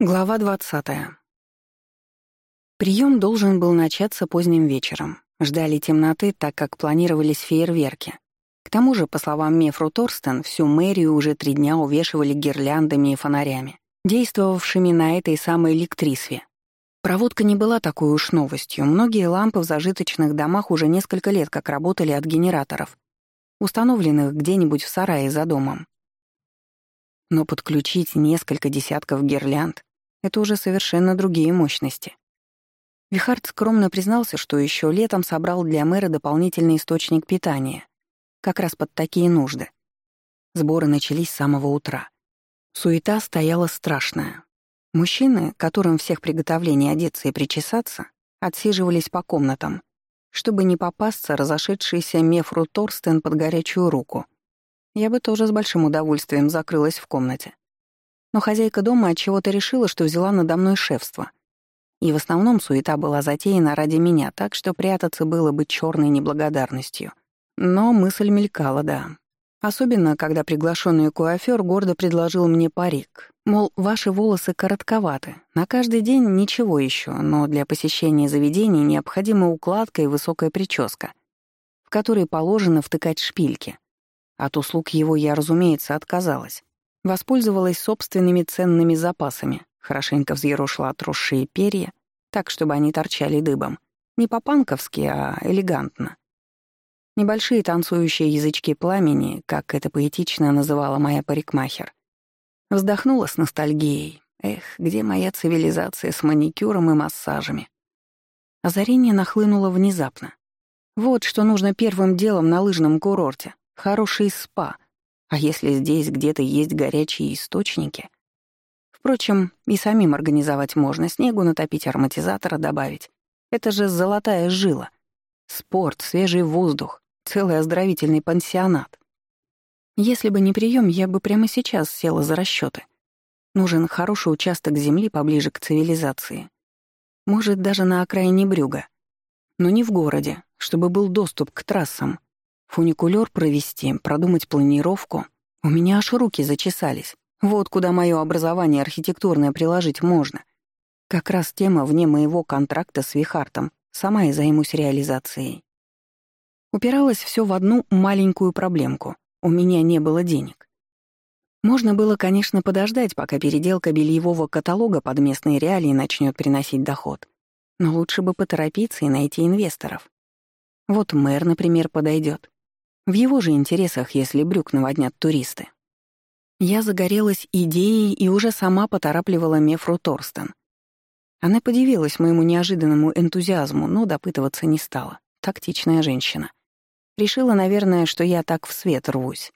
Глава 20. Прием должен был начаться поздним вечером. Ждали темноты, так как планировались фейерверки. К тому же, по словам Мефру Торстен, всю мэрию уже три дня увешивали гирляндами и фонарями, действовавшими на этой самой электрисве. Проводка не была такой уж новостью. Многие лампы в зажиточных домах уже несколько лет как работали от генераторов, установленных где-нибудь в сарае за домом. Но подключить несколько десятков гирлянд это уже совершенно другие мощности. Вихард скромно признался, что еще летом собрал для мэра дополнительный источник питания, как раз под такие нужды. Сборы начались с самого утра. Суета стояла страшная. Мужчины, которым всех приготовлений одеться и причесаться, отсиживались по комнатам, чтобы не попасться разошедшийся Мефру Торстен под горячую руку. Я бы тоже с большим удовольствием закрылась в комнате но хозяйка дома от чего то решила, что взяла надо мной шефство. И в основном суета была затеяна ради меня, так что прятаться было бы черной неблагодарностью. Но мысль мелькала, да. Особенно, когда приглашенный куафёр гордо предложил мне парик. Мол, ваши волосы коротковаты. На каждый день ничего еще, но для посещения заведений необходима укладка и высокая прическа, в которой положено втыкать шпильки. От услуг его я, разумеется, отказалась. Воспользовалась собственными ценными запасами, хорошенько взъерошила отросшие перья, так, чтобы они торчали дыбом. Не по-панковски, а элегантно. Небольшие танцующие язычки пламени, как это поэтично называла моя парикмахер. Вздохнула с ностальгией. Эх, где моя цивилизация с маникюром и массажами? Озарение нахлынуло внезапно. Вот что нужно первым делом на лыжном курорте. Хороший спа — а если здесь где-то есть горячие источники? Впрочем, и самим организовать можно, снегу натопить, ароматизатора добавить. Это же золотая жила. Спорт, свежий воздух, целый оздоровительный пансионат. Если бы не прием, я бы прямо сейчас села за расчеты. Нужен хороший участок земли поближе к цивилизации. Может, даже на окраине Брюга. Но не в городе, чтобы был доступ к трассам, Фуникулер провести, продумать планировку. У меня аж руки зачесались. Вот куда мое образование архитектурное приложить можно. Как раз тема вне моего контракта с Вихартом. Сама и займусь реализацией. Упиралось все в одну маленькую проблемку. У меня не было денег. Можно было, конечно, подождать, пока переделка бельевого каталога под местные реалии начнет приносить доход. Но лучше бы поторопиться и найти инвесторов. Вот мэр, например, подойдет. В его же интересах, если брюк наводнят туристы. Я загорелась идеей и уже сама поторапливала Мефру Торстен. Она подивилась моему неожиданному энтузиазму, но допытываться не стала. Тактичная женщина. Решила, наверное, что я так в свет рвусь.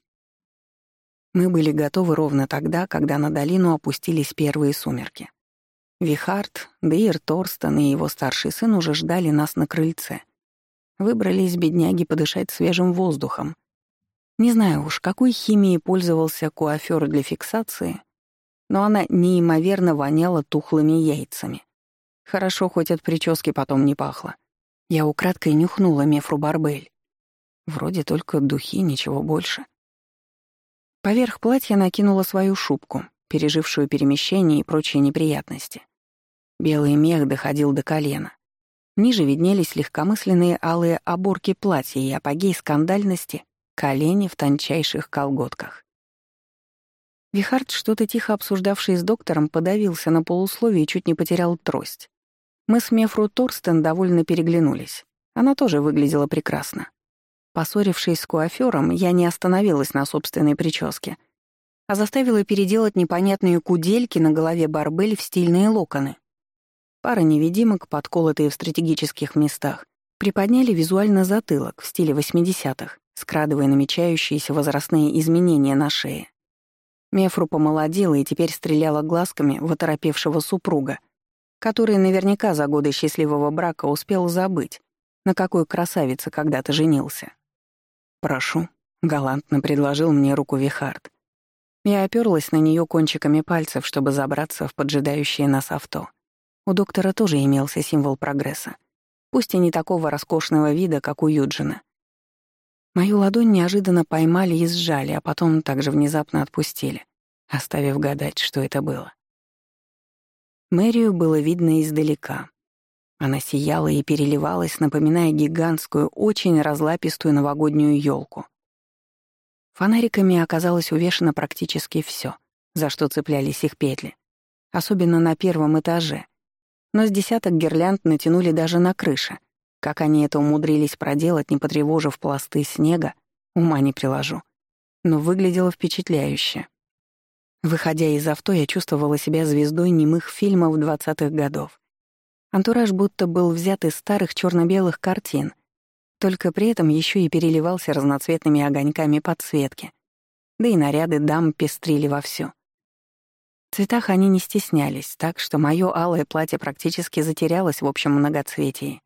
Мы были готовы ровно тогда, когда на долину опустились первые сумерки. Вихард, Дейр Торстен и его старший сын уже ждали нас на крыльце — Выбрались бедняги подышать свежим воздухом. Не знаю уж, какой химией пользовался куафёр для фиксации, но она неимоверно воняла тухлыми яйцами. Хорошо, хоть от прически потом не пахло. Я украдкой нюхнула мефру Барбель. Вроде только духи, ничего больше. Поверх платья накинула свою шубку, пережившую перемещение и прочие неприятности. Белый мех доходил до колена. Ниже виднелись легкомысленные алые оборки платья и апогей скандальности — колени в тончайших колготках. Вихард, что-то тихо обсуждавший с доктором, подавился на полусловие и чуть не потерял трость. Мы с Мефру Торстен довольно переглянулись. Она тоже выглядела прекрасно. Поссорившись с куафёром, я не остановилась на собственной прическе, а заставила переделать непонятные кудельки на голове Барбель в стильные локоны. Пара невидимок, подколотые в стратегических местах, приподняли визуально затылок в стиле 80-х, скрадывая намечающиеся возрастные изменения на шее. Мефру помолодела и теперь стреляла глазками в оторопевшего супруга, который наверняка за годы счастливого брака успел забыть, на какой красавице когда-то женился. «Прошу», — галантно предложил мне руку Вихард. Я оперлась на нее кончиками пальцев, чтобы забраться в поджидающее нас авто. У доктора тоже имелся символ прогресса, пусть и не такого роскошного вида, как у Юджина. Мою ладонь неожиданно поймали и сжали, а потом также внезапно отпустили, оставив гадать, что это было. Мэрию было видно издалека. Она сияла и переливалась, напоминая гигантскую, очень разлапистую новогоднюю елку. Фонариками оказалось увешано практически все, за что цеплялись их петли. Особенно на первом этаже. Но с десяток гирлянд натянули даже на крыше. Как они это умудрились проделать, не потревожив пласты снега, ума не приложу. Но выглядело впечатляюще. Выходя из авто, я чувствовала себя звездой немых фильмов двадцатых годов. Антураж будто был взят из старых черно белых картин, только при этом еще и переливался разноцветными огоньками подсветки. Да и наряды дам пестрили вовсю. Цветах они не стеснялись, так что мое алое платье практически затерялось в общем многоцветии.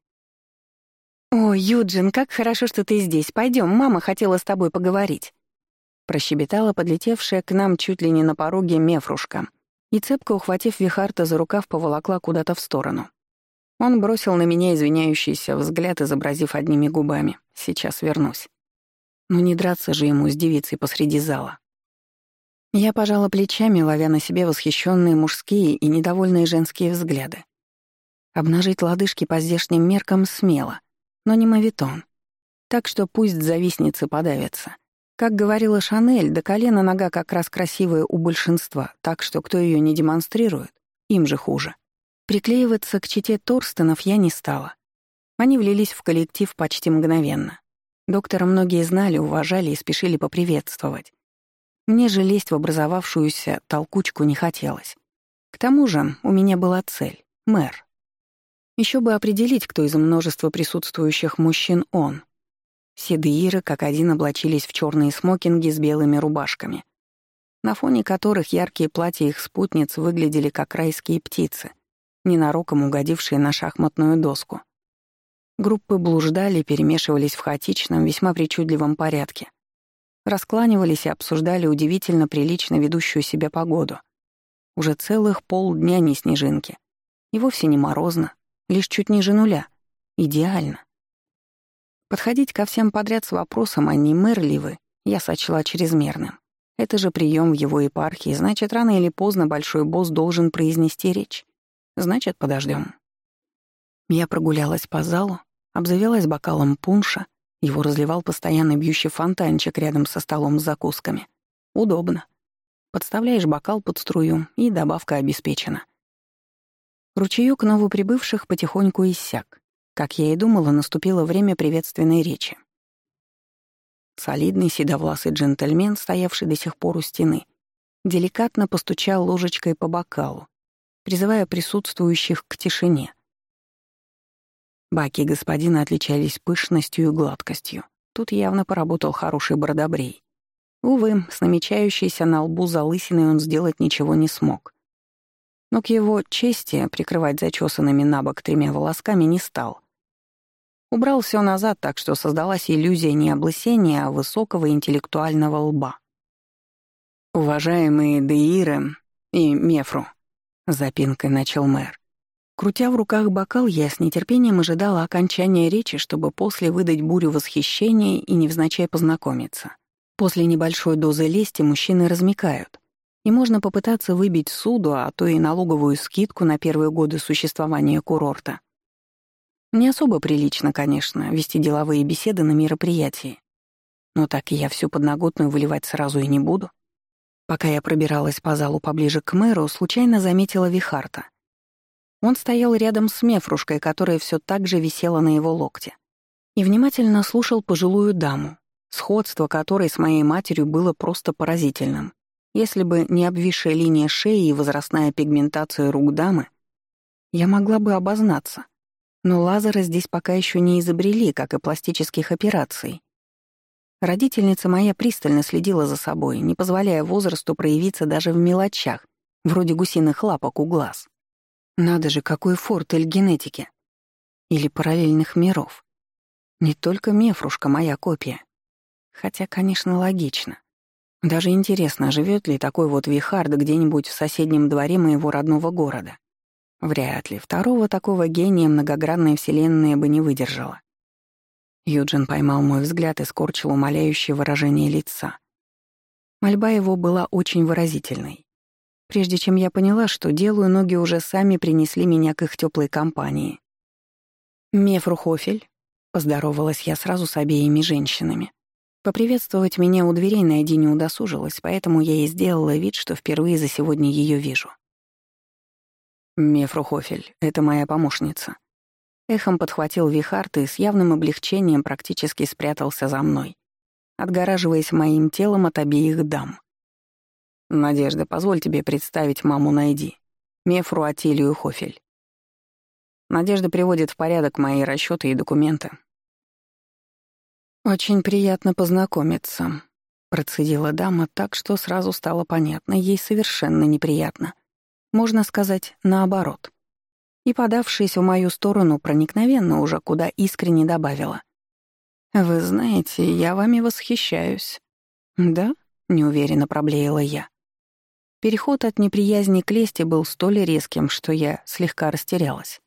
«О, Юджин, как хорошо, что ты здесь. Пойдем, мама хотела с тобой поговорить». Прощебетала подлетевшая к нам чуть ли не на пороге мефрушка и, цепко ухватив Вихарта за рукав, поволокла куда-то в сторону. Он бросил на меня извиняющийся взгляд, изобразив одними губами. «Сейчас вернусь». Ну не драться же ему с девицей посреди зала. Я пожала плечами, ловя на себе восхищенные мужские и недовольные женские взгляды. Обнажить лодыжки по здешним меркам смело, но не мавитон. Так что пусть завистницы подавятся. Как говорила Шанель, до колена нога как раз красивая у большинства, так что кто ее не демонстрирует, им же хуже. Приклеиваться к чите Торстенов я не стала. Они влились в коллектив почти мгновенно. Доктора многие знали, уважали и спешили поприветствовать. Мне же лезть в образовавшуюся толкучку не хотелось. К тому же у меня была цель — мэр. Еще бы определить, кто из множества присутствующих мужчин он. Седые как один, облачились в черные смокинги с белыми рубашками, на фоне которых яркие платья их спутниц выглядели как райские птицы — ненароком угодившие на шахматную доску. Группы блуждали, перемешивались в хаотичном, весьма причудливом порядке. Раскланивались и обсуждали удивительно прилично ведущую себя погоду. Уже целых полдня не снежинки. И вовсе не морозно, лишь чуть ниже нуля. Идеально. Подходить ко всем подряд с вопросом, а не вы, я сочла чрезмерным. Это же прием в его епархии, значит, рано или поздно большой босс должен произнести речь. Значит, подождем. Я прогулялась по залу, обзавелась бокалом пунша, его разливал постоянно бьющий фонтанчик рядом со столом с закусками. Удобно. Подставляешь бокал под струю, и добавка обеспечена. Ручеёк новоприбывших потихоньку иссяк. Как я и думала, наступило время приветственной речи. Солидный седовласый джентльмен, стоявший до сих пор у стены, деликатно постучал ложечкой по бокалу, призывая присутствующих к тишине. Баки господина отличались пышностью и гладкостью. Тут явно поработал хороший бородобрей. Увы, с намечающейся на лбу залысиной он сделать ничего не смог. Но к его чести прикрывать зачесанными на бок тремя волосками не стал. Убрал все назад, так что создалась иллюзия не облысения, а высокого интеллектуального лба. «Уважаемые Деиры и Мефру», Запинкой начал мэр. Крутя в руках бокал, я с нетерпением ожидала окончания речи, чтобы после выдать бурю восхищения и невзначай познакомиться. После небольшой дозы лести мужчины размекают, и можно попытаться выбить суду, а то и налоговую скидку на первые годы существования курорта. Не особо прилично, конечно, вести деловые беседы на мероприятии. Но так я всю подноготную выливать сразу и не буду. Пока я пробиралась по залу поближе к мэру, случайно заметила Вихарта. Он стоял рядом с Мефрушкой, которая все так же висела на его локте, и внимательно слушал пожилую даму, сходство которой с моей матерью было просто поразительным. Если бы не обвисшая линия шеи и возрастная пигментация рук дамы, я могла бы обознаться. Но лазеры здесь пока еще не изобрели, как и пластических операций. Родительница моя пристально следила за собой, не позволяя возрасту проявиться даже в мелочах, вроде гусиных лапок у глаз. Надо же, какой фортель генетики. Или параллельных миров. Не только Мефрушка моя копия. Хотя, конечно, логично. Даже интересно, живет ли такой вот Вихард где-нибудь в соседнем дворе моего родного города. Вряд ли. Второго такого гения многогранная вселенная бы не выдержала. Юджин поймал мой взгляд и скорчил умоляющее выражение лица. Мольба его была очень выразительной. Прежде чем я поняла, что делаю, ноги уже сами принесли меня к их теплой компании. «Мефру Хофель», — поздоровалась я сразу с обеими женщинами. Поприветствовать меня у дверей Найди не удосужилась, поэтому я и сделала вид, что впервые за сегодня ее вижу. «Мефру Хофель, это моя помощница». Эхом подхватил Вихард и с явным облегчением практически спрятался за мной, отгораживаясь моим телом от обеих дам. «Надежда, позволь тебе представить маму Найди, Мефру Атилию Хофель. Надежда приводит в порядок мои расчеты и документы. «Очень приятно познакомиться», — процедила дама так, что сразу стало понятно, ей совершенно неприятно. Можно сказать, наоборот. И, подавшись в мою сторону, проникновенно уже куда искренне добавила. «Вы знаете, я вами восхищаюсь». «Да?» — неуверенно проблеяла я. Переход от неприязни к лести был столь резким, что я слегка растерялась.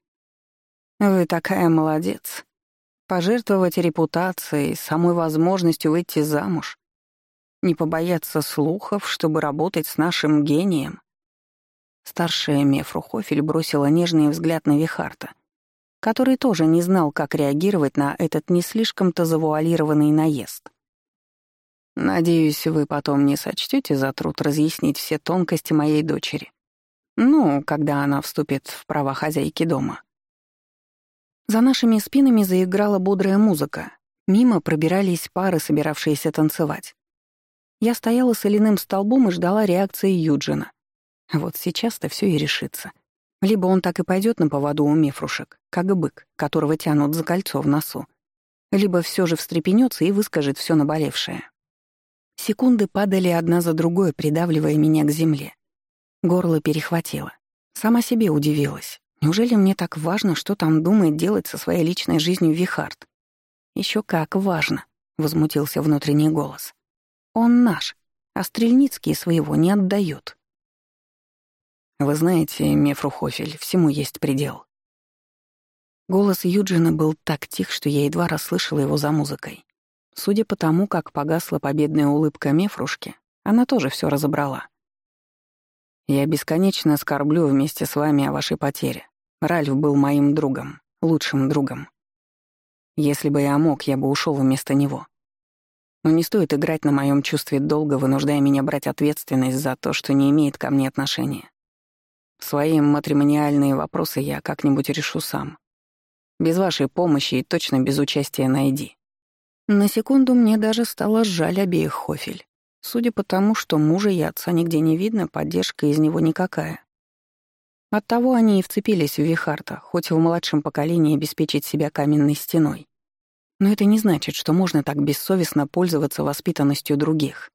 «Вы такая молодец. Пожертвовать репутацией, самой возможностью выйти замуж. Не побояться слухов, чтобы работать с нашим гением». Старшая Мефру Хофель бросила нежный взгляд на Вихарта, который тоже не знал, как реагировать на этот не слишком-то завуалированный наезд. «Надеюсь, вы потом не сочтете за труд разъяснить все тонкости моей дочери. Ну, когда она вступит в права хозяйки дома». За нашими спинами заиграла бодрая музыка. Мимо пробирались пары, собиравшиеся танцевать. Я стояла соляным столбом и ждала реакции Юджина. Вот сейчас-то все и решится. Либо он так и пойдет на поводу у мефрушек, как бык, которого тянут за кольцо в носу, либо все же встрепенется и выскажет все наболевшее. Секунды падали одна за другой, придавливая меня к земле. Горло перехватило. Сама себе удивилась. Неужели мне так важно, что там думает делать со своей личной жизнью Вихард? Еще как важно, возмутился внутренний голос. Он наш, а Стрельницкие своего не отдают. Вы знаете, Мефру Хофель, всему есть предел. Голос Юджина был так тих, что я едва расслышала его за музыкой. Судя по тому, как погасла победная улыбка Мефрушки, она тоже все разобрала. Я бесконечно скорблю вместе с вами о вашей потере. Ральф был моим другом, лучшим другом. Если бы я мог, я бы ушел вместо него. Но не стоит играть на моем чувстве долга, вынуждая меня брать ответственность за то, что не имеет ко мне отношения. Свои матримониальные вопросы я как-нибудь решу сам. Без вашей помощи и точно без участия найди. На секунду мне даже стало жаль обеих Хофель. Судя по тому, что мужа и отца нигде не видно, поддержка из него никакая. Оттого они и вцепились в Вихарта, хоть в младшем поколении обеспечить себя каменной стеной. Но это не значит, что можно так бессовестно пользоваться воспитанностью других.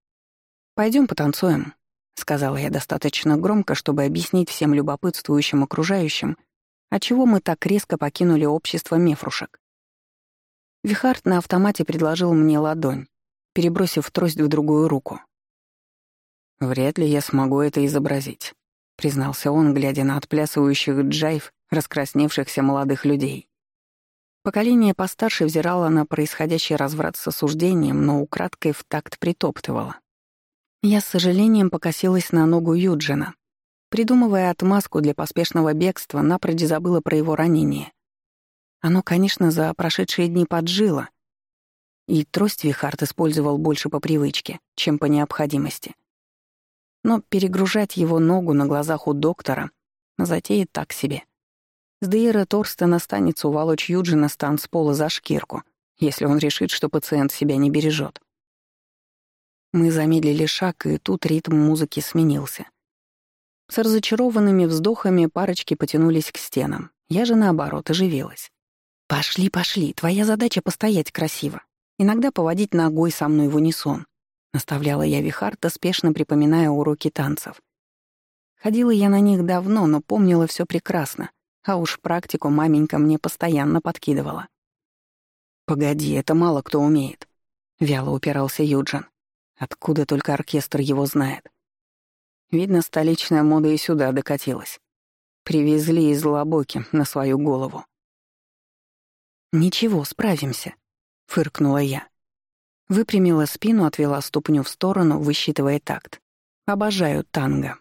Пойдем потанцуем», — сказала я достаточно громко, чтобы объяснить всем любопытствующим окружающим, отчего мы так резко покинули общество мефрушек. Вихард на автомате предложил мне ладонь, перебросив трость в другую руку. «Вряд ли я смогу это изобразить», — признался он, глядя на отплясывающих джайв раскрасневшихся молодых людей. Поколение постарше взирало на происходящий разврат с осуждением, но украдкой в такт притоптывало. Я с сожалением покосилась на ногу Юджина. Придумывая отмазку для поспешного бегства, напрочь забыла про его ранение. Оно, конечно, за прошедшие дни поджило, и трость Вихард использовал больше по привычке, чем по необходимости. Но перегружать его ногу на глазах у доктора затеет так себе. С Дейра Торстена станется уволочь Юджина с танцпола за шкирку, если он решит, что пациент себя не бережет. Мы замедлили шаг, и тут ритм музыки сменился. С разочарованными вздохами парочки потянулись к стенам. Я же, наоборот, оживилась. «Пошли, пошли, твоя задача — постоять красиво. Иногда поводить ногой со мной в унисон. Наставляла я Вихарта, спешно припоминая уроки танцев. Ходила я на них давно, но помнила все прекрасно, а уж практику маменька мне постоянно подкидывала. «Погоди, это мало кто умеет», — вяло упирался Юджин. «Откуда только оркестр его знает?» Видно, столичная мода и сюда докатилась. Привезли из Лобоки на свою голову. «Ничего, справимся», — фыркнула я. Выпрямила спину, отвела ступню в сторону, высчитывая такт. Обожаю танго.